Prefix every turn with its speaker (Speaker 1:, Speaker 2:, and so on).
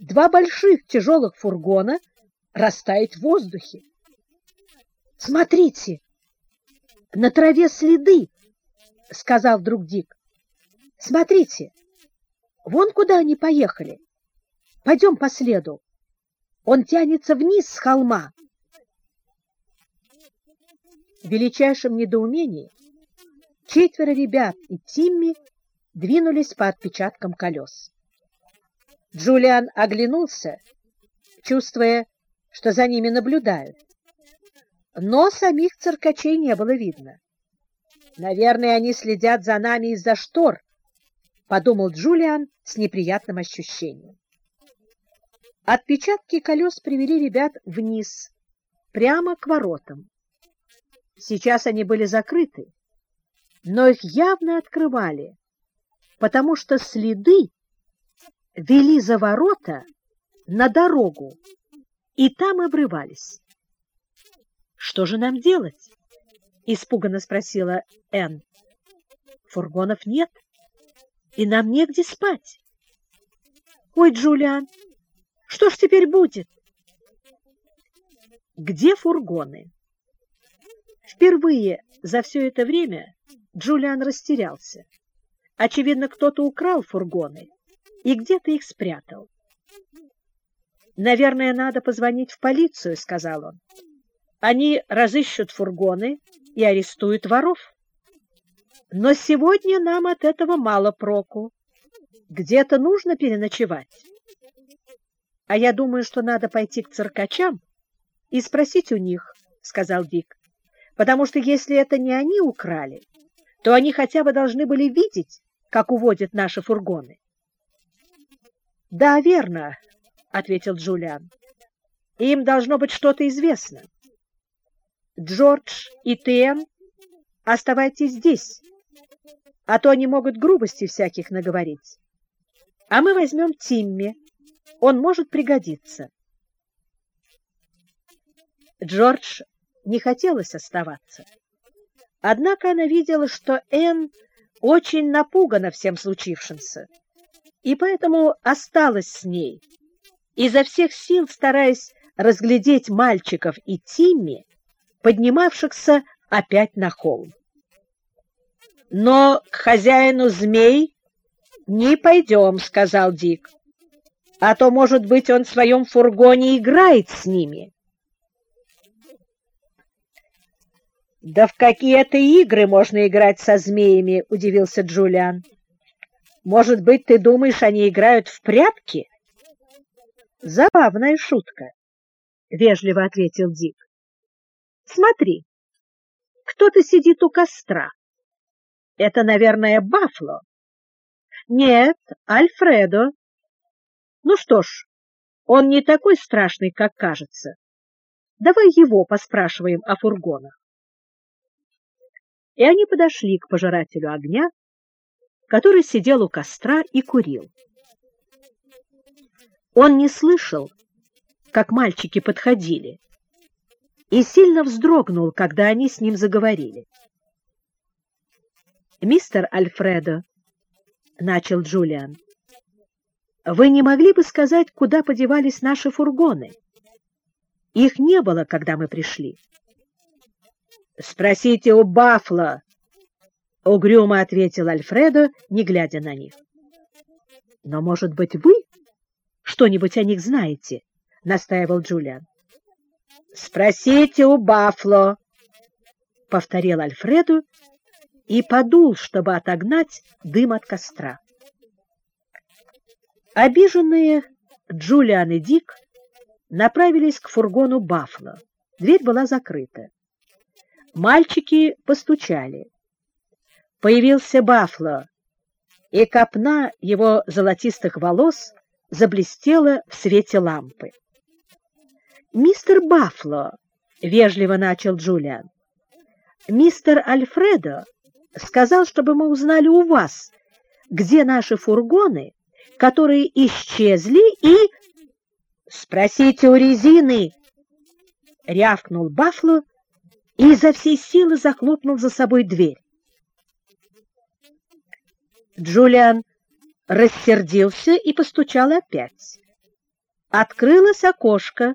Speaker 1: два больших тяжелых фургона растаять в воздухе. «Смотрите, на траве следы!» — сказал вдруг Дик. «Смотрите, вон куда они поехали. Пойдем по следу. Он тянется вниз с холма». В величайшем недоумении четверо ребят и Тимми двинулись по отпечаткам колес. Джулиан оглянулся, чувствуя, что за ними наблюдают. Но самих циркачей не было видно. «Наверное, они следят за нами из-за штор», — подумал Джулиан с неприятным ощущением. Отпечатки колес привели ребят вниз, прямо к воротам. Сейчас они были закрыты, но их явно открывали, потому что следы вели за ворота на дорогу и там обрывались. «Что же нам делать?» — испуганно спросила Энн. «Фургонов нет, и нам негде спать». «Ой, Джулиан, что ж теперь будет?» «Где фургоны?» Впервые за все это время Джулиан растерялся. Очевидно, кто-то украл фургоны и где-то их спрятал. «Наверное, надо позвонить в полицию», — сказал он. «Они разыщут фургоны и арестуют воров. Но сегодня нам от этого мало проку. Где-то нужно переночевать. А я думаю, что надо пойти к циркачам и спросить у них», — сказал Дик потому что если это не они украли, то они хотя бы должны были видеть, как уводят наши фургоны. — Да, верно, — ответил Джулиан. — Им должно быть что-то известно. Джордж и Тен, оставайтесь здесь, а то они могут грубости всяких наговорить. А мы возьмем Тимми, он может пригодиться. Джордж не хотелось оставаться. Однако она видела, что Энн очень напугана всем случившимся, и поэтому осталась с ней, изо всех сил стараясь разглядеть мальчиков и Тимми, поднимавшихся опять на холм. «Но к хозяину змей не пойдем», — сказал Дик, «а то, может быть, он в своем фургоне играет с ними». «Да в какие это игры можно играть со змеями?» — удивился Джулиан. «Может быть, ты думаешь, они играют в прятки?» «Забавная шутка», — вежливо ответил Дик. «Смотри, кто-то сидит у костра. Это, наверное, Бафло». «Нет, Альфредо». «Ну что ж, он не такой страшный, как кажется. Давай его поспрашиваем о фургонах» и они подошли к пожирателю огня, который сидел у костра и курил. Он не слышал, как мальчики подходили, и сильно вздрогнул, когда они с ним заговорили. «Мистер Альфредо», — начал Джулиан, — «вы не могли бы сказать, куда подевались наши фургоны? Их не было, когда мы пришли». Спросите у Бафла, — угрюмо ответил Альфредо, не глядя на них. — Но, может быть, вы что-нибудь о них знаете? — настаивал Джулиан. — Спросите у Бафло, — повторил Альфреду и подул, чтобы отогнать дым от костра. Обиженные Джулиан и Дик направились к фургону Бафло. Дверь была закрыта. Мальчики постучали. Появился Бафло, и копна его золотистых волос заблестела в свете лампы. «Мистер Бафло», — вежливо начал Джулиан, — «мистер Альфредо сказал, чтобы мы узнали у вас, где наши фургоны, которые исчезли, и...» «Спросите у резины!» — рявкнул Бафло, и изо всей силы захлопнул за собой дверь. Джулиан рассердился и постучал опять. Открылось окошко,